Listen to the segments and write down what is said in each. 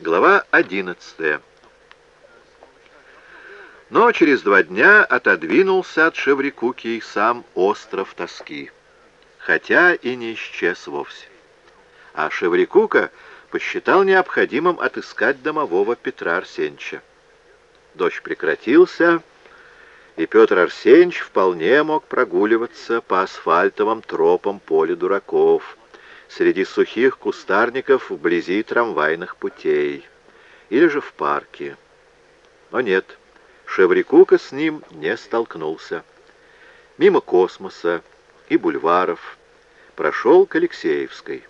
Глава 11. Но через два дня отодвинулся от Шеврикуки сам остров тоски, хотя и не исчез вовсе. А Шеврикука посчитал необходимым отыскать домового Петра Арсеньевича. Дождь прекратился, и Петр Арсеньевич вполне мог прогуливаться по асфальтовым тропам поля дураков, среди сухих кустарников вблизи трамвайных путей, или же в парке. Но нет, Шеврикука с ним не столкнулся. Мимо космоса и бульваров прошел к Алексеевской.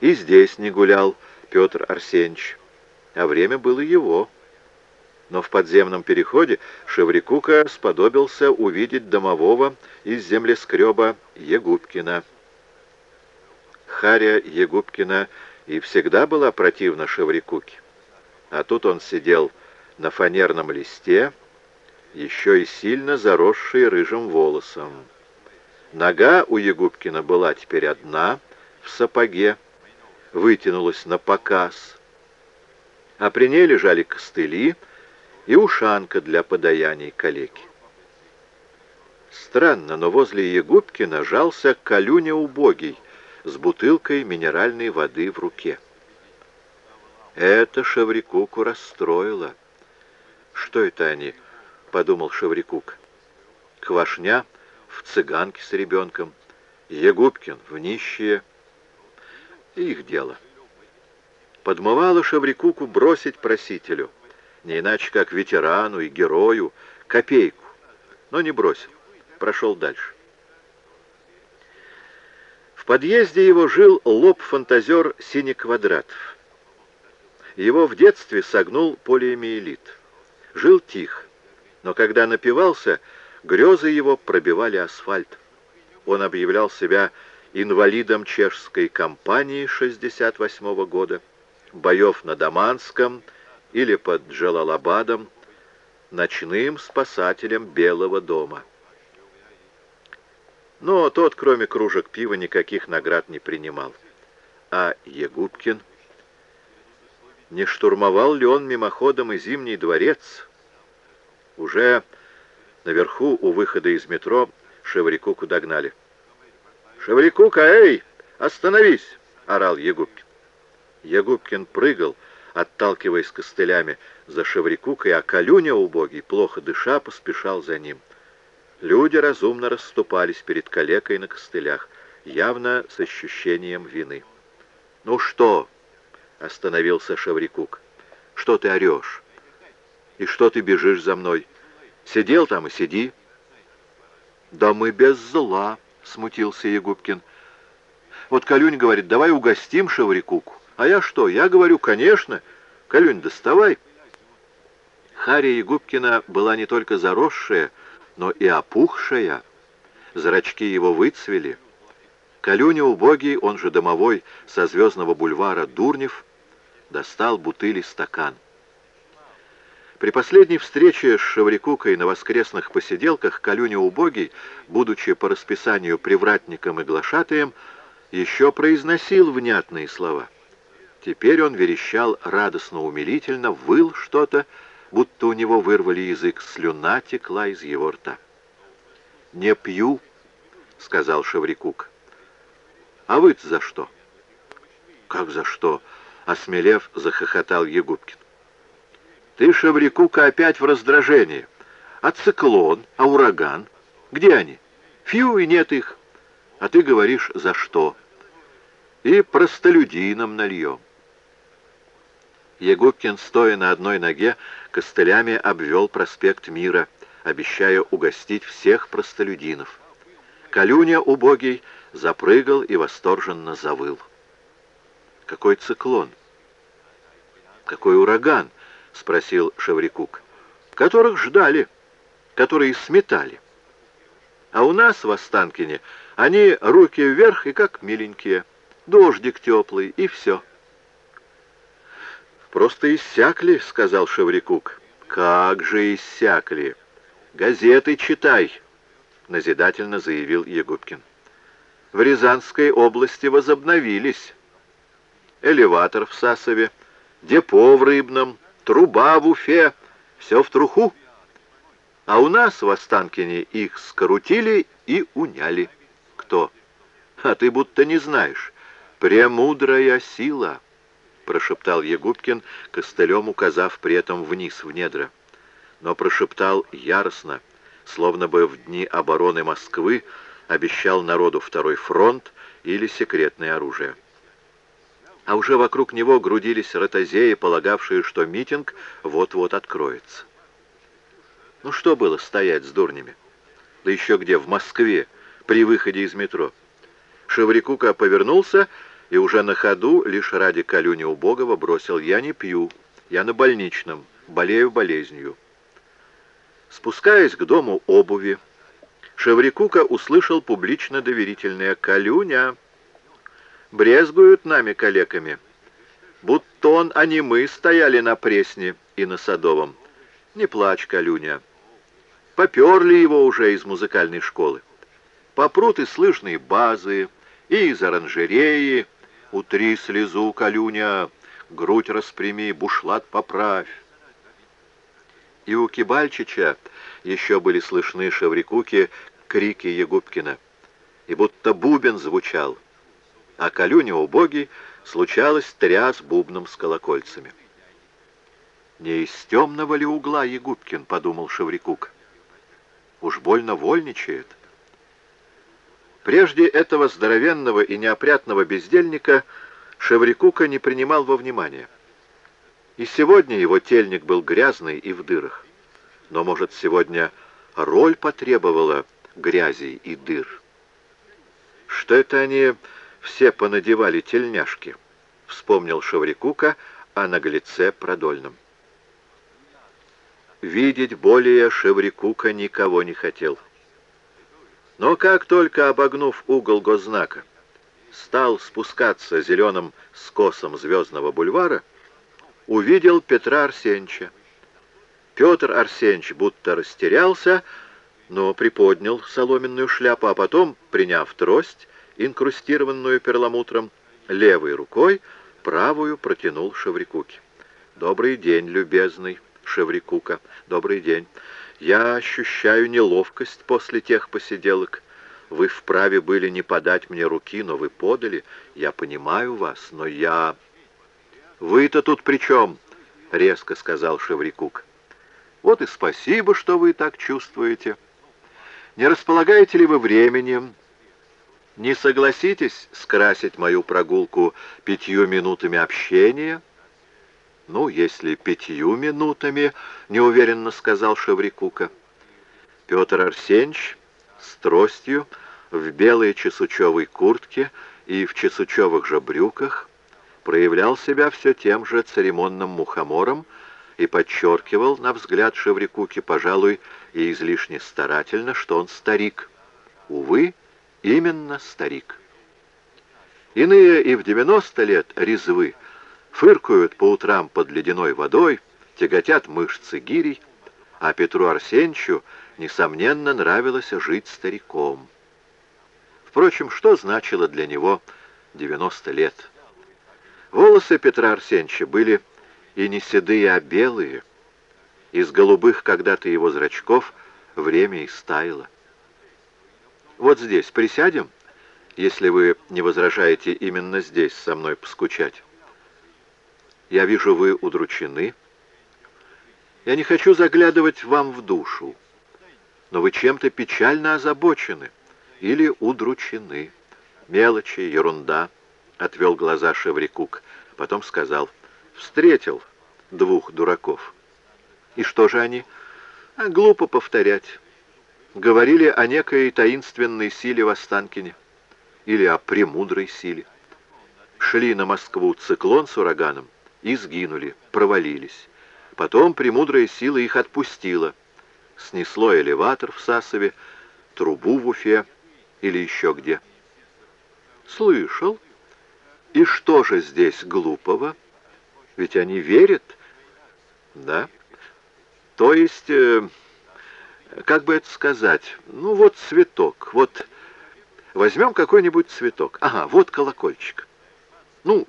И здесь не гулял Петр Арсеньевич, а время было его. Но в подземном переходе Шеврикука сподобился увидеть домового из землескреба Егубкина. Харя Егубкина и всегда была противна Шеврикуке. А тут он сидел на фанерном листе, еще и сильно заросший рыжим волосом. Нога у Егубкина была теперь одна, в сапоге, вытянулась на показ, а при ней лежали костыли и ушанка для подаяний калеки. Странно, но возле Егубкина жался Калюня убогий с бутылкой минеральной воды в руке. Это Шеврикуку расстроило. «Что это они?» — подумал Шеврикук. «Квашня в цыганке с ребенком, Егубкин в нищие. Их дело». Подмывало Шеврикуку бросить просителю, не иначе как ветерану и герою, копейку, но не бросил, прошел дальше. Подъезде его жил лоб-фантазер Синеквадратов. Его в детстве согнул полиэмиелит. Жил тих, но когда напивался, грезы его пробивали асфальт. Он объявлял себя инвалидом чешской кампании 68 -го года, боев на Даманском или под Джалалабадом, ночным спасателем Белого дома. Но тот, кроме кружек пива, никаких наград не принимал. А Егубкин не штурмовал ли он мимоходом и Зимний дворец? Уже наверху у выхода из метро Шеврикуку догнали. «Шеврикука, эй, остановись!» — орал Егубкин. Егубкин прыгал, отталкиваясь костылями за Шеврикукой, а Калюня убогий, плохо дыша, поспешал за ним. Люди разумно расступались перед калекой на костылях, явно с ощущением вины. «Ну что?» — остановился Шеврикук. «Что ты орешь? И что ты бежишь за мной? Сидел там и сиди». «Да мы без зла», — смутился Егубкин. «Вот Калюнь говорит, давай угостим Шеврикуку. А я что? Я говорю, конечно. Калюнь, доставай». Харя Егубкина была не только заросшая, но и опухшая. Зрачки его выцвели. Калюня убогий, он же домовой со звездного бульвара Дурнев, достал бутыль и стакан. При последней встрече с Шеврикукой на воскресных посиделках Калюня Убогий, будучи по расписанию привратником и глашатаем, еще произносил внятные слова. Теперь он верещал радостно-умилительно, выл что-то, будто у него вырвали язык, слюна текла из его рта. «Не пью», — сказал Шеврикук. «А вы-то за что?» «Как за что?» Осмелев, захохотал Егубкин. Ты, Шеврикука, опять в раздражении. А циклон, а ураган? Где они? Фью, и нет их. А ты говоришь, за что? И простолюдинам нальем. Егубкин, стоя на одной ноге, костылями обвел проспект Мира, обещая угостить всех простолюдинов. Калюня, убогий, запрыгал и восторженно завыл. Какой циклон? Какой ураган? Спросил Шеврикук. Которых ждали, которые сметали. А у нас в Останкине они руки вверх и как миленькие. Дождик теплый, и все. «Просто иссякли», — сказал Шеврикук. «Как же иссякли! Газеты читай!» — назидательно заявил Егубкин. «В Рязанской области возобновились» элеватор в Сасове, депо в Рыбном, труба в Уфе, все в труху. А у нас в Останкине их скрутили и уняли. Кто? А ты будто не знаешь. Премудрая сила, прошептал Егубкин, костылем указав при этом вниз в недра. Но прошептал яростно, словно бы в дни обороны Москвы обещал народу второй фронт или секретное оружие. А уже вокруг него грудились ротозеи, полагавшие, что митинг вот-вот откроется. Ну что было стоять с дурнями? Да еще где, в Москве, при выходе из метро. Шеврикука повернулся и уже на ходу, лишь ради Калюни убогого, бросил «Я не пью, я на больничном, болею болезнью». Спускаясь к дому обуви, Шеврикука услышал публично доверительное «Калюня». «Брезгуют нами калеками, будто он, а не мы, стояли на Пресне и на Садовом. Не плачь, Калюня, Поперли его уже из музыкальной школы. Попрут и слышные базы, и из оранжереи. Утри слезу, Калюня, грудь распрями, бушлат поправь. И у Кибальчича еще были слышны шеврикуки крики Егубкина. И будто бубен звучал, а Калюня убогий случалось тряс бубном с колокольцами. «Не из темного ли угла Егубкин?» — подумал Шеврикук. Уж больно вольничает. Прежде этого здоровенного и неопрятного бездельника Шеврикука не принимал во внимание. И сегодня его тельник был грязный и в дырах. Но, может, сегодня роль потребовала грязи и дыр. Что это они все понадевали тельняшки? Вспомнил Шеврикука о наглеце продольном. Видеть более Шеврикука никого не хотел. Но как только, обогнув угол госзнака, стал спускаться зеленым скосом Звездного бульвара, увидел Петра Арсеньевича. Петр Арсеньевич будто растерялся, но приподнял соломенную шляпу, а потом, приняв трость, инкрустированную перламутром, левой рукой правую протянул Шеврикуке. «Добрый день, любезный!» Шеврикука. «Добрый день. Я ощущаю неловкость после тех посиделок. Вы вправе были не подать мне руки, но вы подали. Я понимаю вас, но я...» «Вы-то тут при чем?» — резко сказал Шеврикук. «Вот и спасибо, что вы так чувствуете. Не располагаете ли вы временем? Не согласитесь скрасить мою прогулку пятью минутами общения?» «Ну, если пятью минутами», — неуверенно сказал Шеврикука. Петр Арсеньевич с тростью, в белой чесучевой куртке и в чесучевых же брюках проявлял себя все тем же церемонным мухомором и подчеркивал, на взгляд Шеврикуки, пожалуй, и излишне старательно, что он старик. Увы, именно старик. Иные и в 90 лет резвы, фыркают по утрам под ледяной водой, тяготят мышцы гирей, а Петру Арсеньевичу, несомненно, нравилось жить стариком. Впрочем, что значило для него 90 лет? Волосы Петра Арсеньевича были и не седые, а белые. Из голубых когда-то его зрачков время истаяло. Вот здесь присядем, если вы не возражаете именно здесь со мной поскучать. Я вижу, вы удручены. Я не хочу заглядывать вам в душу, но вы чем-то печально озабочены или удручены. Мелочи, ерунда, — отвел глаза Шеврикук. Потом сказал, встретил двух дураков. И что же они? А, глупо повторять. Говорили о некой таинственной силе в Останкине или о премудрой силе. Шли на Москву циклон с ураганом, и сгинули, провалились. Потом премудрая сила их отпустила. Снесло элеватор в Сасове, трубу в Уфе или еще где. Слышал. И что же здесь глупого? Ведь они верят. Да. То есть, э, как бы это сказать, ну вот цветок, вот возьмем какой-нибудь цветок. Ага, вот колокольчик. Ну,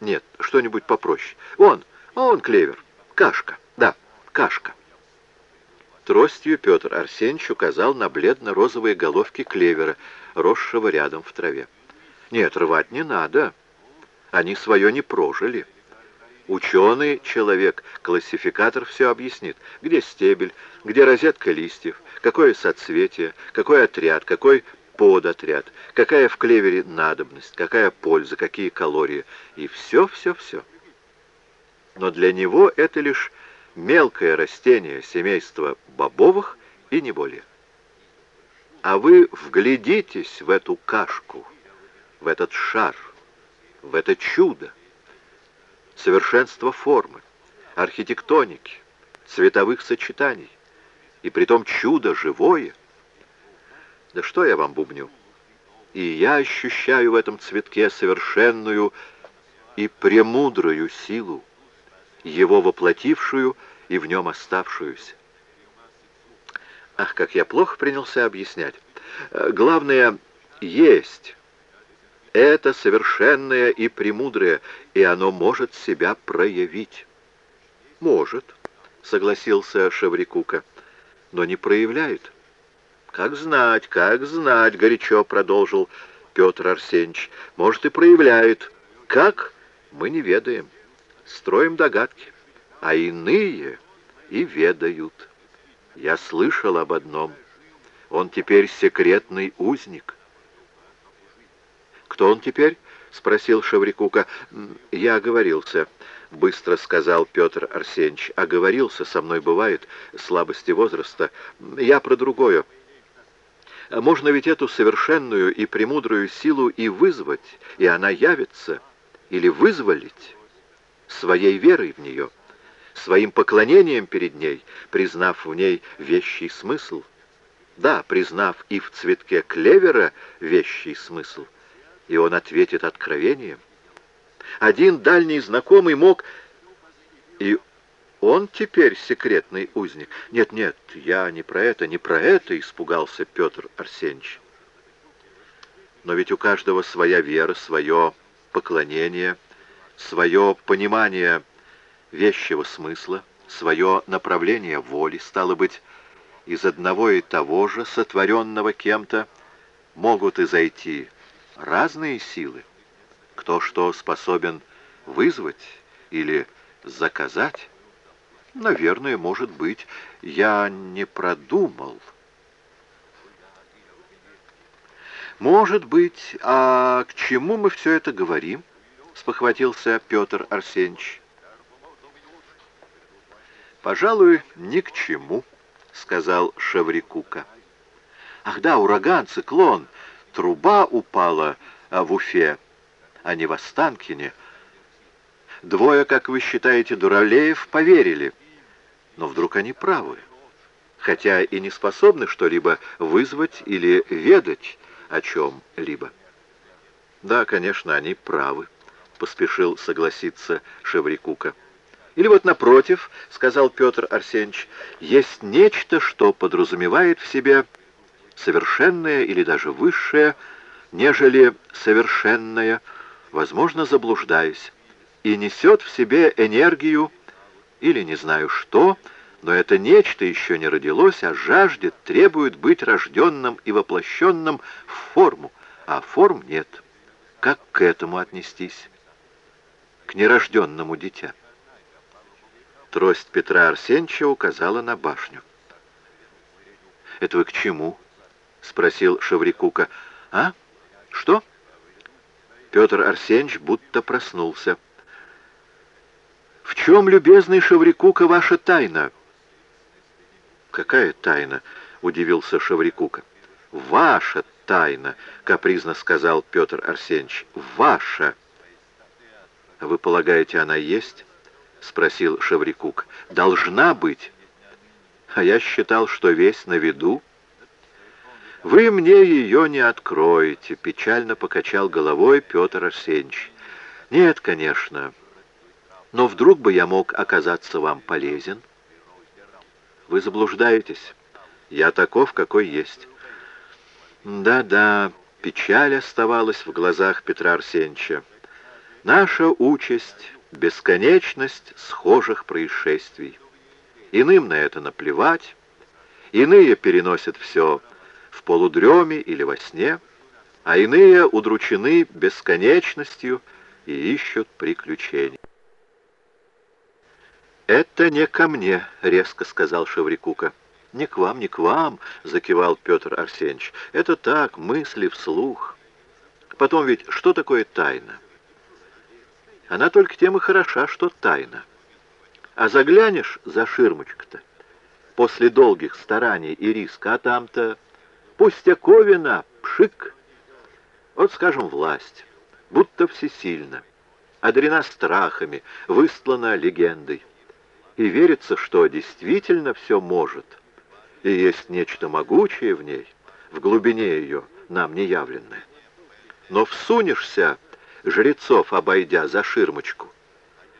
нет, что-нибудь попроще. Вон, А он клевер. Кашка. Да, кашка. Тростью Петр Арсеньевич указал на бледно-розовые головки клевера, росшего рядом в траве. Нет, рвать не надо. Они свое не прожили. Ученый человек, классификатор все объяснит. Где стебель, где розетка листьев, какое соцветие, какой отряд, какой подотряд, какая в клевере надобность, какая польза, какие калории. И все, все, все. Но для него это лишь мелкое растение семейства бобовых и не более. А вы вглядитесь в эту кашку, в этот шар, в это чудо совершенство формы, архитектоники, цветовых сочетаний, и притом чудо живое. Да что я вам бубню? И я ощущаю в этом цветке совершенную и премудрую силу, его воплотившую и в нем оставшуюся. Ах, как я плохо принялся объяснять. Э, главное — есть, это совершенное и премудрое, и оно может себя проявить. Может, согласился Шеврикука, но не проявляет. Как знать, как знать, горячо продолжил Петр Арсеньевич. Может и проявляет. Как? Мы не ведаем. Строим догадки. А иные и ведают. Я слышал об одном. Он теперь секретный узник. «Кто он теперь?» — спросил Шаврикука. «Я оговорился», — быстро сказал Петр Арсеньевич. «Оговорился, со мной бывает, слабости возраста. Я про другое. Можно ведь эту совершенную и премудрую силу и вызвать, и она явится, или вызволить своей верой в нее, своим поклонением перед ней, признав в ней вещий смысл. Да, признав и в цветке клевера вещий смысл» и он ответит откровением. Один дальний знакомый мог... И он теперь секретный узник. Нет, нет, я не про это, не про это, испугался Петр Арсеньевич. Но ведь у каждого своя вера, свое поклонение, свое понимание вещего смысла, свое направление воли, стало быть, из одного и того же, сотворенного кем-то, могут и зайти разные силы. Кто что способен вызвать или заказать? Наверное, может быть, я не продумал. Может быть, а к чему мы все это говорим? Спохватился Петр Арсеньевич. «Пожалуй, ни к чему», — сказал Шеврикука. «Ах да, ураган, циклон, труба упала в Уфе, а не в Останкине. Двое, как вы считаете, дуралеев поверили, но вдруг они правы, хотя и не способны что-либо вызвать или ведать о чем-либо. Да, конечно, они правы, поспешил согласиться Шеврикука. Или вот напротив, сказал Петр Арсеньевич, есть нечто, что подразумевает в себе совершенное или даже высшее, нежели совершенное, возможно, заблуждаясь, и несет в себе энергию или не знаю что, но это нечто еще не родилось, а жаждет, требует быть рожденным и воплощенным в форму, а форм нет. Как к этому отнестись? К нерожденному дитя. Трость Петра Арсеньевича указала на башню. «Это вы к чему?» — спросил Шеврикука. «А? Что?» Петр Арсеньевич будто проснулся. «В чем, любезный Шеврикука, ваша тайна?» «Какая тайна?» — удивился Шеврикука. «Ваша тайна», — капризно сказал Петр Арсеньевич. «Ваша». «Вы полагаете, она есть?» — спросил Шеврикук. «Должна быть». «А я считал, что весь на виду». «Вы мне ее не откроете», — печально покачал головой Петр Арсеньевич. «Нет, конечно. Но вдруг бы я мог оказаться вам полезен?» «Вы заблуждаетесь. Я таков, какой есть». «Да-да», — печаль оставалась в глазах Петра Арсеньевича. «Наша участь бесконечность схожих происшествий. Иным на это наплевать, иные переносят все в полудреме или во сне, а иные удручены бесконечностью и ищут приключений. «Это не ко мне», — резко сказал Шеврикука. «Не к вам, не к вам», — закивал Петр Арсеньевич. «Это так, мысли вслух. Потом ведь что такое тайна? Она только тем и хороша, что тайна. А заглянешь за ширмочку-то после долгих стараний и риска, а там-то пустяковина, пшик. Вот, скажем, власть, будто всесильна, одарена страхами, выстлана легендой и верится, что действительно все может, и есть нечто могучее в ней, в глубине ее, нам не явленное. Но всунешься, жрецов обойдя за ширмочку,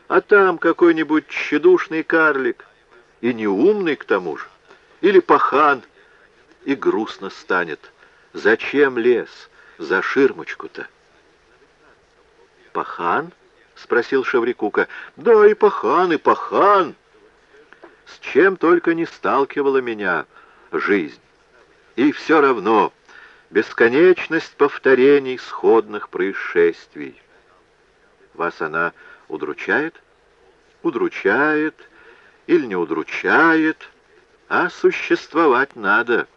а там какой-нибудь тщедушный карлик, и неумный к тому же, или пахан, и грустно станет. Зачем лез за ширмочку-то? «Пахан?» — спросил Шаврикука. «Да, и пахан, и пахан!» С чем только не сталкивала меня жизнь. И все равно бесконечность повторений сходных происшествий. Вас она удручает? Удручает или не удручает, а существовать надо.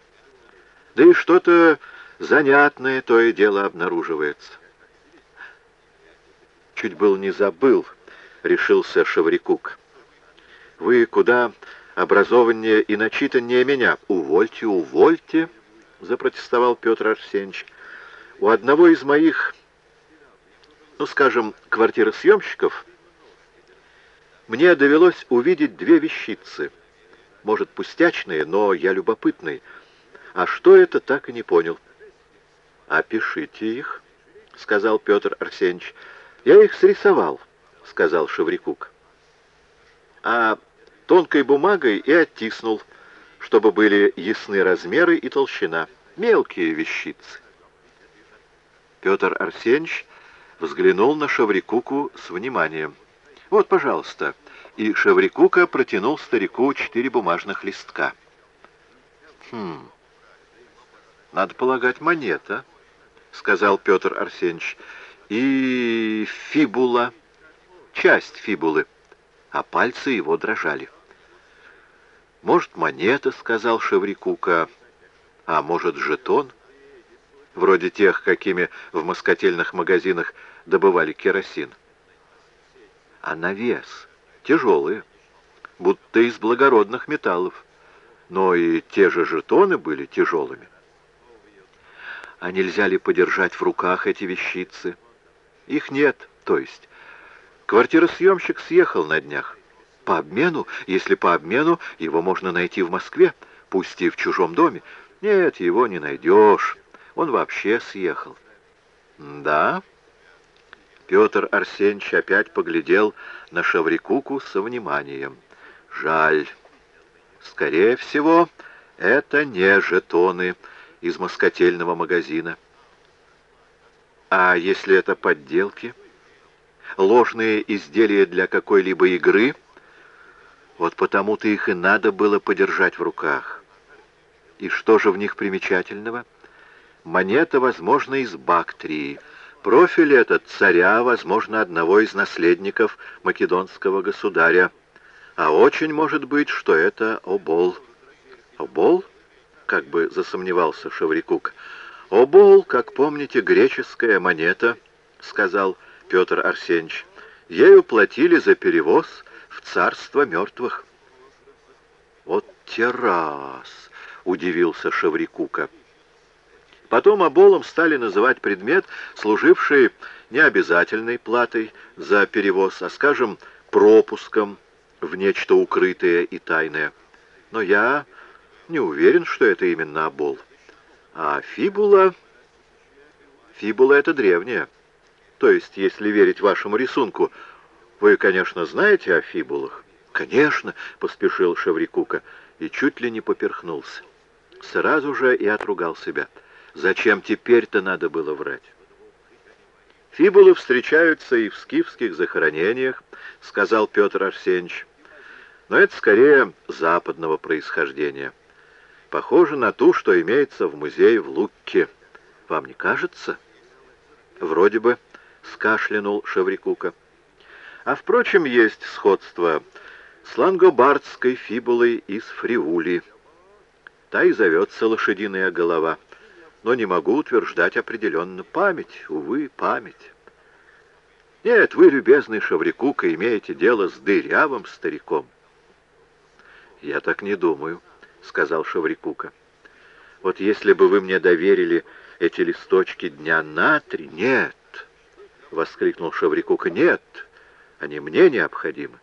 Да и что-то занятное то и дело обнаруживается. Чуть был не забыл, решился Шаврикук. Вы куда образованнее и начитаннее меня. Увольте, увольте, запротестовал Петр Арсеньевич. У одного из моих, ну, скажем, квартиросъемщиков мне довелось увидеть две вещицы. Может, пустячные, но я любопытный. А что это, так и не понял. «Опишите их», — сказал Петр Арсеньевич. «Я их срисовал», — сказал Шеврикук. «А тонкой бумагой и оттиснул, чтобы были ясны размеры и толщина. Мелкие вещицы. Петр Арсеньевич взглянул на Шаврикуку с вниманием. «Вот, пожалуйста». И Шаврикука протянул старику четыре бумажных листка. «Хм, надо полагать, монета», — сказал Петр Арсеньевич. «И фибула, часть фибулы». А пальцы его дрожали. «Может, монета», — сказал Шеврикука, — «а может, жетон?» Вроде тех, какими в москотельных магазинах добывали керосин. А на вес тяжелые, будто из благородных металлов. Но и те же жетоны были тяжелыми. А нельзя ли подержать в руках эти вещицы? Их нет, то есть. Квартиросъемщик съехал на днях. По обмену, если по обмену, его можно найти в Москве, пусть и в чужом доме. Нет, его не найдешь. Он вообще съехал. Да? Петр Арсеньевич опять поглядел на Шаврикуку со вниманием. Жаль. Скорее всего, это не жетоны из москотельного магазина. А если это подделки? Ложные изделия для какой-либо игры — вот потому-то их и надо было подержать в руках. И что же в них примечательного? Монета, возможно, из Бактрии. Профиль этот царя, возможно, одного из наследников македонского государя. А очень может быть, что это обол. Обол? Как бы засомневался Шеврикук. Обол, как помните, греческая монета, сказал Петр Арсеньевич. Ею платили за перевоз в царство мертвых. Вот террас, удивился Шеврикука. Потом оболом стали называть предмет, служивший не обязательной платой за перевоз, а, скажем, пропуском в нечто укрытое и тайное. Но я не уверен, что это именно обол. А фибула... Фибула — это древняя. То есть, если верить вашему рисунку, вы, конечно, знаете о фибулах? Конечно, поспешил Шеврикука и чуть ли не поперхнулся. Сразу же и отругал себя. Зачем теперь-то надо было врать? Фибулы встречаются и в скифских захоронениях, сказал Петр Арсеньевич. Но это скорее западного происхождения. Похоже на ту, что имеется в музее в Лукке. Вам не кажется? Вроде бы, скашлянул Шаврикука. А впрочем, есть сходство с лангобардской фибулой из Фриули. Та и зовется лошадиная голова. Но не могу утверждать определенно память, увы, память. Нет, вы, любезный Шаврикука, имеете дело с дырявым стариком. Я так не думаю, сказал Шаврикука. Вот если бы вы мне доверили эти листочки дня на три... Нет, воскликнул Шаврикука, нет, они мне необходимы.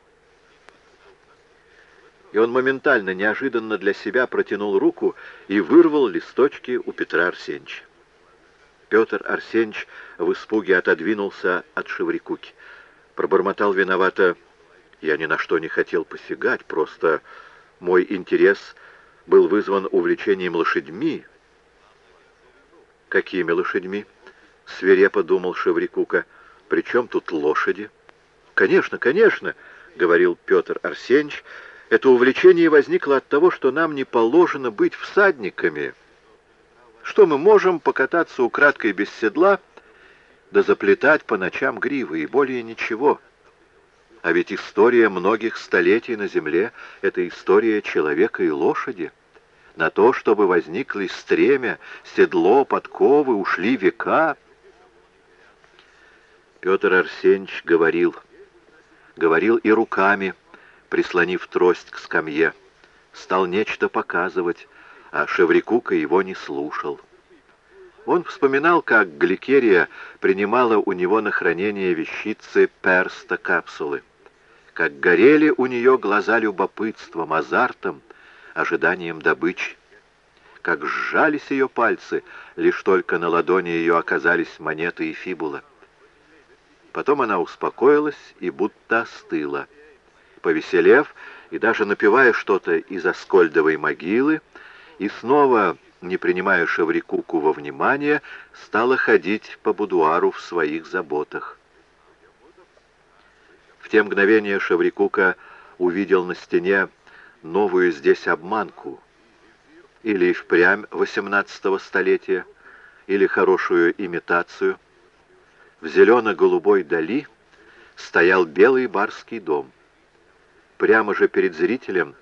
И он моментально, неожиданно для себя протянул руку и вырвал листочки у Петра Арсеньевича. Петр Арсеньевич в испуге отодвинулся от Шеврикуки. Пробормотал виновато. Я ни на что не хотел посягать, просто мой интерес был вызван увлечением лошадьми. «Какими лошадьми?» — свирепо думал Шеврикука. «При чем тут лошади?» «Конечно, конечно!» — говорил Петр Арсеньевич. «Это увлечение возникло от того, что нам не положено быть всадниками» что мы можем покататься украдкой без седла, да заплетать по ночам гривы, и более ничего. А ведь история многих столетий на земле — это история человека и лошади. На то, чтобы возникли стремя, седло, подковы, ушли века. Петр Арсеньевич говорил, говорил и руками, прислонив трость к скамье, стал нечто показывать, а Шеврикука его не слушал. Он вспоминал, как Гликерия принимала у него на хранение вещицы перста капсулы, как горели у нее глаза любопытством, азартом, ожиданием добычи, как сжались ее пальцы, лишь только на ладони ее оказались монеты и фибула. Потом она успокоилась и будто остыла. Повеселев и даже напевая что-то из Аскольдовой могилы, и снова, не принимая Шеврикуку во внимание, стала ходить по будуару в своих заботах. В те мгновения Шеврикука увидел на стене новую здесь обманку, или впрямь XVIII столетия, или хорошую имитацию. В зелено-голубой дали стоял белый барский дом. Прямо же перед зрителем,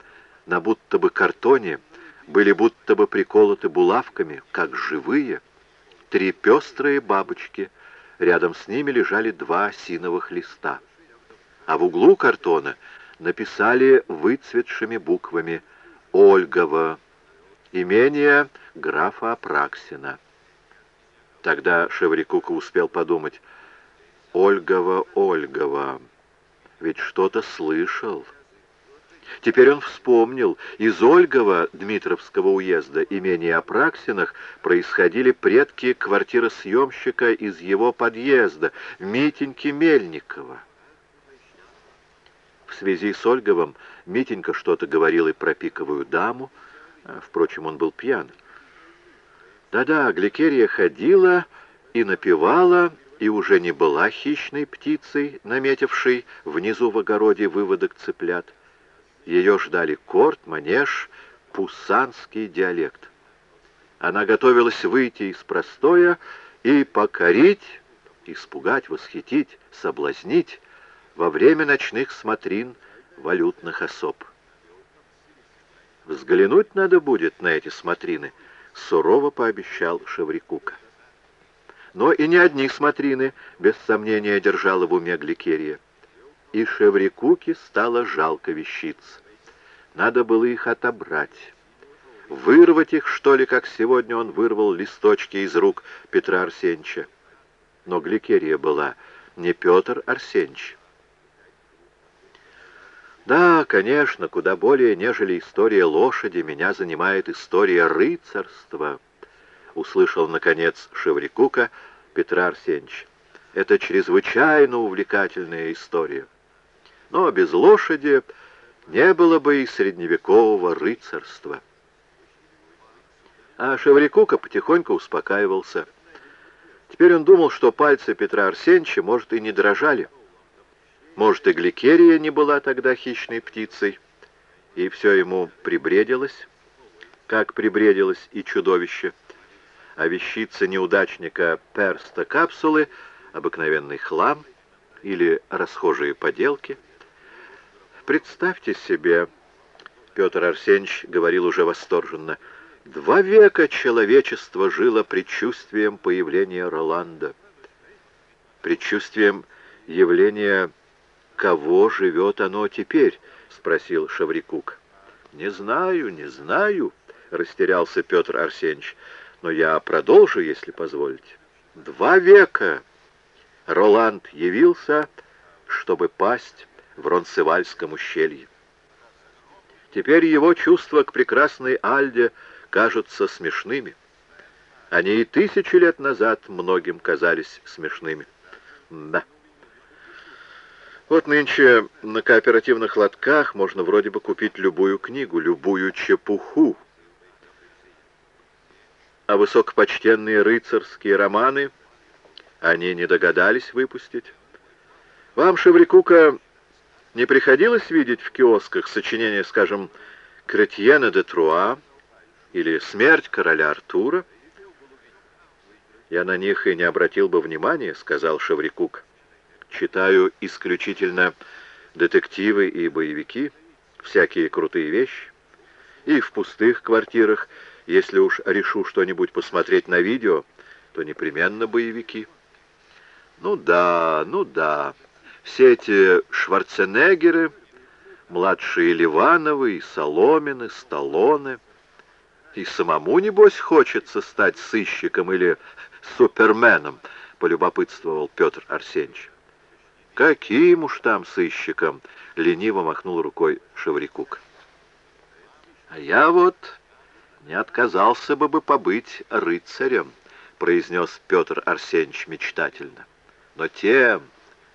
на будто бы картоне, были будто бы приколоты булавками, как живые. Три пестрые бабочки, рядом с ними лежали два осиновых листа. А в углу картона написали выцветшими буквами «Ольгова», имение графа Апраксина. Тогда Шеврикука успел подумать «Ольгова, Ольгова, ведь что-то слышал». Теперь он вспомнил, из Ольгова Дмитровского уезда, имения Апраксинах, происходили предки квартиросъемщика из его подъезда, Митеньки Мельникова. В связи с Ольговым Митенька что-то говорил и про пиковую даму, а, впрочем, он был пьян. Да-да, Гликерия ходила и напевала, и уже не была хищной птицей, наметившей внизу в огороде выводок цыплят. Ее ждали корт, манеж, пусанский диалект. Она готовилась выйти из простоя и покорить, испугать, восхитить, соблазнить во время ночных смотрин валютных особ. Взглянуть надо будет на эти смотрины, сурово пообещал Шеврикука. Но и не одни смотрины, без сомнения, держала в уме Гликерия и Шеврикуке стало жалко вещиц. Надо было их отобрать. Вырвать их, что ли, как сегодня он вырвал листочки из рук Петра Арсеньевича. Но Гликерия была не Петр Арсеньевич. Да, конечно, куда более, нежели история лошади, меня занимает история рыцарства, услышал, наконец, Шеврикука Петра Арсеньевич. Это чрезвычайно увлекательная история. Но без лошади не было бы и средневекового рыцарства. А Шеврикука потихоньку успокаивался. Теперь он думал, что пальцы Петра Арсеньевича, может, и не дрожали. Может, и Гликерия не была тогда хищной птицей, и все ему прибредилось, как прибредилось и чудовище. А вещица неудачника перста капсулы — обыкновенный хлам или расхожие поделки. Представьте себе, Петр Арсеньевич говорил уже восторженно, два века человечество жило предчувствием появления Роланда, предчувствием явления кого живет оно теперь?» — спросил Шаврикук. «Не знаю, не знаю», — растерялся Петр Арсеньевич. «Но я продолжу, если позволите. Два века Роланд явился, чтобы пасть в Ронцевальском ущелье. Теперь его чувства к прекрасной Альде кажутся смешными. Они и тысячи лет назад многим казались смешными. Да. Вот нынче на кооперативных лотках можно вроде бы купить любую книгу, любую чепуху. А высокопочтенные рыцарские романы они не догадались выпустить. Вам, Шеврикука, не приходилось видеть в киосках сочинения, скажем, Кретьена де Труа или «Смерть короля Артура»? Я на них и не обратил бы внимания, сказал Шеврикук читаю исключительно детективы и боевики, всякие крутые вещи. И в пустых квартирах, если уж решу что-нибудь посмотреть на видео, то непременно боевики. Ну да, ну да, все эти Шварценеггеры, младшие Ливановы и Соломины, Сталлоне. И самому, небось, хочется стать сыщиком или суперменом, полюбопытствовал Петр Арсеньевич. «Каким уж там сыщиком!» — лениво махнул рукой Шеврикук. «А я вот не отказался бы бы побыть рыцарем», — произнес Петр Арсеньевич мечтательно. «Но тем,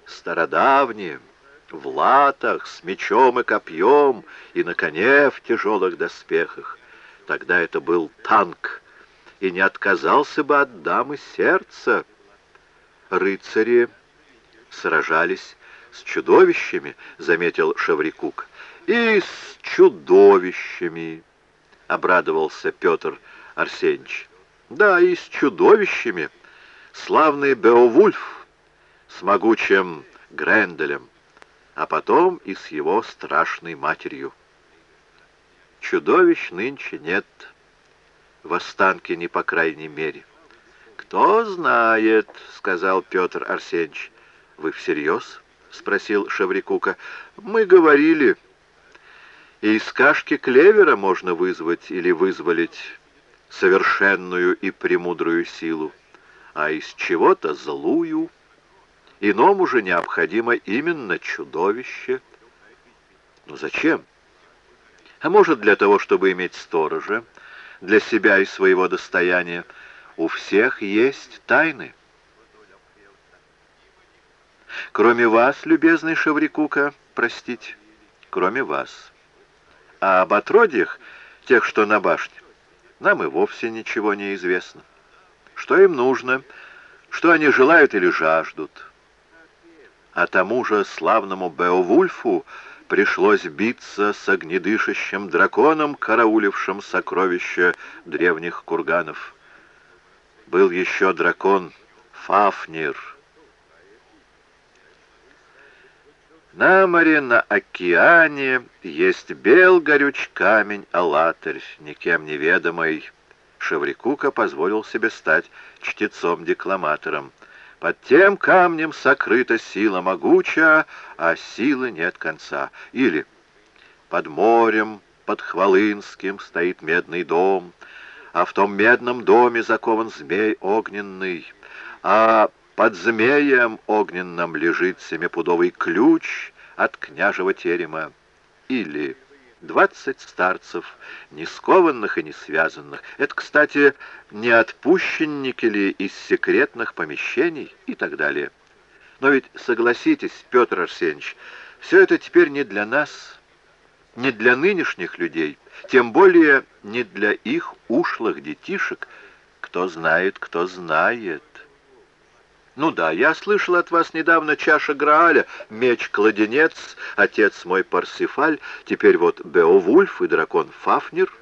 стародавним, в латах, с мечом и копьем, и на коне в тяжелых доспехах. Тогда это был танк, и не отказался бы от дамы сердца. Рыцари сражались с чудовищами, заметил Шаврикук. И с чудовищами, обрадовался Петр Арсеньевич. Да, и с чудовищами. Славный Беовульф с могучим Гренделем, а потом и с его страшной матерью. Чудовищ нынче нет, в Останкине, по крайней мере. «Кто знает», — сказал Петр Арсеньевич, «Вы всерьез?» — спросил Шаврикука. «Мы говорили. И из кашки клевера можно вызвать или вызволить совершенную и премудрую силу, а из чего-то злую. Иному же необходимо именно чудовище. Но зачем? А может, для того, чтобы иметь сторожа, для себя и своего достояния. У всех есть тайны». Кроме вас, любезный Шаврикука, простите, кроме вас. А об отродьях, тех, что на башне, нам и вовсе ничего не известно. Что им нужно, что они желают или жаждут. А тому же славному Беовульфу пришлось биться с огнедышащим драконом, караулившим сокровища древних курганов. Был еще дракон Фафнир — На море, на океане есть бел горюч камень, алатырь, никем неведомый. Шеврикука позволил себе стать чтецом-декламатором. Под тем камнем сокрыта сила могучая, а силы нет конца. Или под морем, под Хвалынским стоит медный дом, а в том медном доме закован змей огненный, а под змеем огненным лежит семипудовый ключ от княжего терема. Или двадцать старцев, не скованных и не связанных. Это, кстати, не отпущенники ли из секретных помещений и так далее. Но ведь, согласитесь, Петр Арсеньевич, все это теперь не для нас, не для нынешних людей, тем более не для их ушлых детишек. Кто знает, кто знает. Ну да, я слышал от вас недавно чаша Грааля, меч-кладенец, отец мой Парсифаль, теперь вот Беовульф и дракон Фафнер.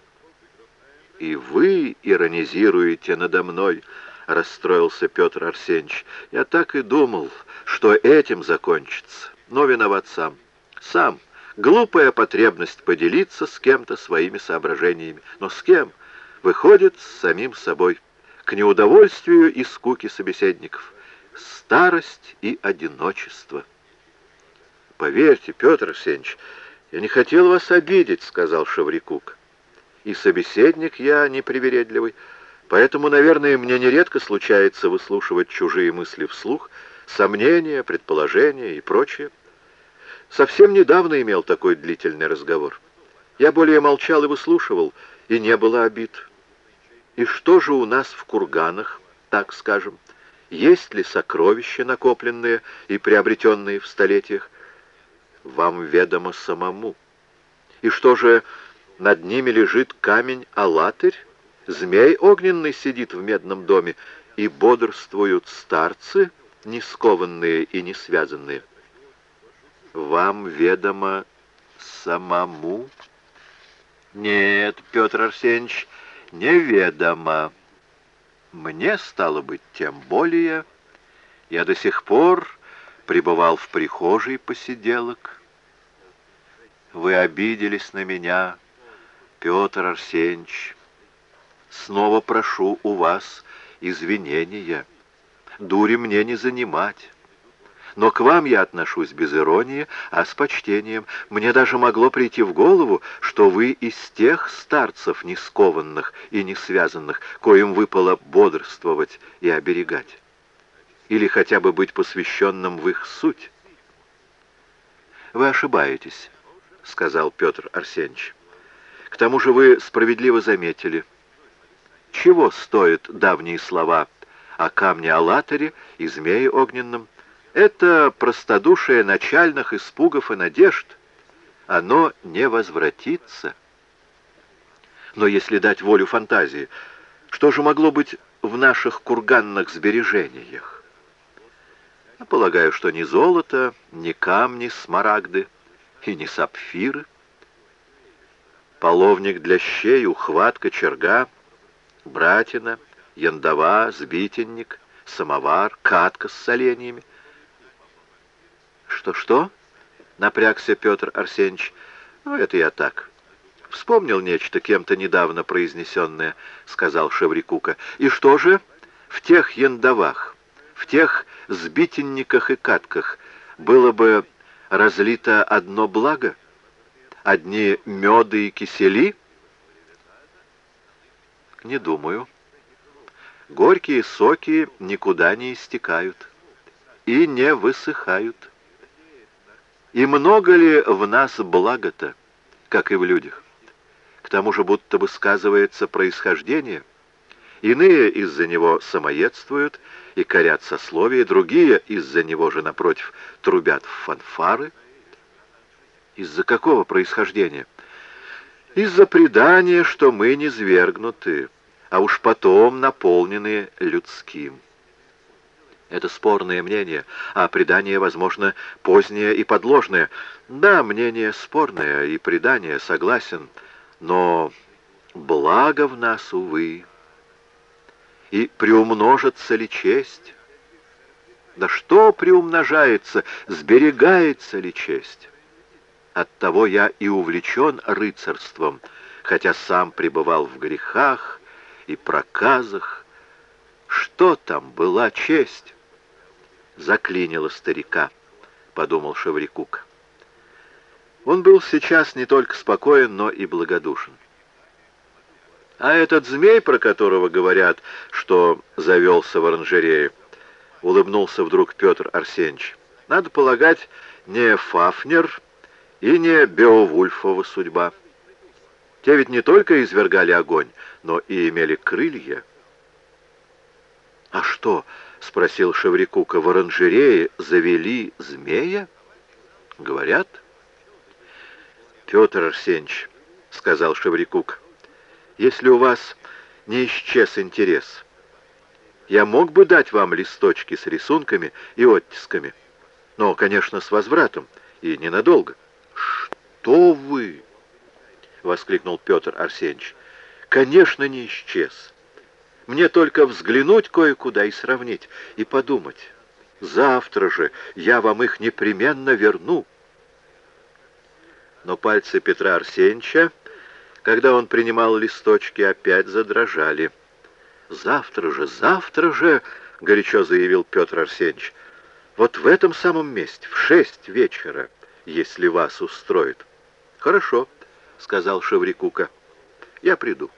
И вы иронизируете надо мной, расстроился Петр Арсеньевич. Я так и думал, что этим закончится, но виноват сам. Сам. Глупая потребность поделиться с кем-то своими соображениями. Но с кем? Выходит, с самим собой. К неудовольствию и скуке собеседников старость и одиночество. «Поверьте, Петр Арсеньевич, я не хотел вас обидеть», — сказал Шаврикук. «И собеседник я непривередливый, поэтому, наверное, мне нередко случается выслушивать чужие мысли вслух, сомнения, предположения и прочее. Совсем недавно имел такой длительный разговор. Я более молчал и выслушивал, и не было обид. И что же у нас в курганах, так скажем?» Есть ли сокровища, накопленные и приобретенные в столетиях? Вам ведомо самому. И что же, над ними лежит камень-алатырь? Змей огненный сидит в медном доме, и бодрствуют старцы, не скованные и не связанные. Вам ведомо самому? Нет, Петр Арсеньевич, неведомо. Мне, стало быть, тем более, я до сих пор пребывал в прихожей посиделок. Вы обиделись на меня, Петр Арсеньевич. Снова прошу у вас извинения. Дури мне не занимать. Но к вам я отношусь без иронии, а с почтением. Мне даже могло прийти в голову, что вы из тех старцев, не скованных и не связанных, коим выпало бодрствовать и оберегать. Или хотя бы быть посвященным в их суть. «Вы ошибаетесь», — сказал Петр Арсеньевич. «К тому же вы справедливо заметили, чего стоят давние слова о камне-аллаторе и змее огненном, это простодушие начальных испугов и надежд. Оно не возвратится. Но если дать волю фантазии, что же могло быть в наших курганных сбережениях? Полагаю, что ни золото, ни камни, смарагды и ни сапфиры. Половник для щей, ухватка, черга, братина, яндова, сбитенник, самовар, катка с соленьями — «Что-что?» — напрягся Петр Арсеньевич. «Ну, это я так. Вспомнил нечто кем-то недавно произнесенное», — сказал Шеврикука. «И что же? В тех яндовах, в тех сбитенниках и катках было бы разлито одно благо? Одни меды и кисели?» «Не думаю. Горькие соки никуда не истекают и не высыхают». И много ли в нас блага-то, как и в людях? К тому же будто бы сказывается происхождение. Иные из-за него самоедствуют и корят сословие, другие из-за него же, напротив, трубят в фанфары. Из-за какого происхождения? Из-за предания, что мы не свергнуты, а уж потом наполнены людским. Это спорное мнение, а предание, возможно, позднее и подложное. Да, мнение спорное и предание, согласен, но благо в нас, увы. И приумножится ли честь? Да что приумножается, сберегается ли честь? Оттого я и увлечен рыцарством, хотя сам пребывал в грехах и проказах. Что там была честь? Заклинило старика, подумал Шеврикук. Он был сейчас не только спокоен, но и благодушен. А этот змей, про которого говорят, что завелся в оранжерее, улыбнулся вдруг Петр Арсеньевич. Надо полагать, не Фафнер и не Беовульфова судьба. Те ведь не только извергали огонь, но и имели крылья. А что, — спросил Шеврикука, — в оранжерее завели змея? Говорят. Петр Арсеньевич, — сказал Шеврикук, — если у вас не исчез интерес, Я мог бы дать вам листочки с рисунками и оттисками, но, конечно, с возвратом и ненадолго. «Что вы?» — воскликнул Петр Арсеньевич. «Конечно, не исчез. Мне только взглянуть кое-куда и сравнить, и подумать. Завтра же я вам их непременно верну». Но пальцы Петра Арсеньевича, когда он принимал листочки, опять задрожали. «Завтра же, завтра же!» — горячо заявил Петр Арсеньевич. «Вот в этом самом месте, в шесть вечера, если вас устроит». «Хорошо», — сказал Шеврикука. «Я приду».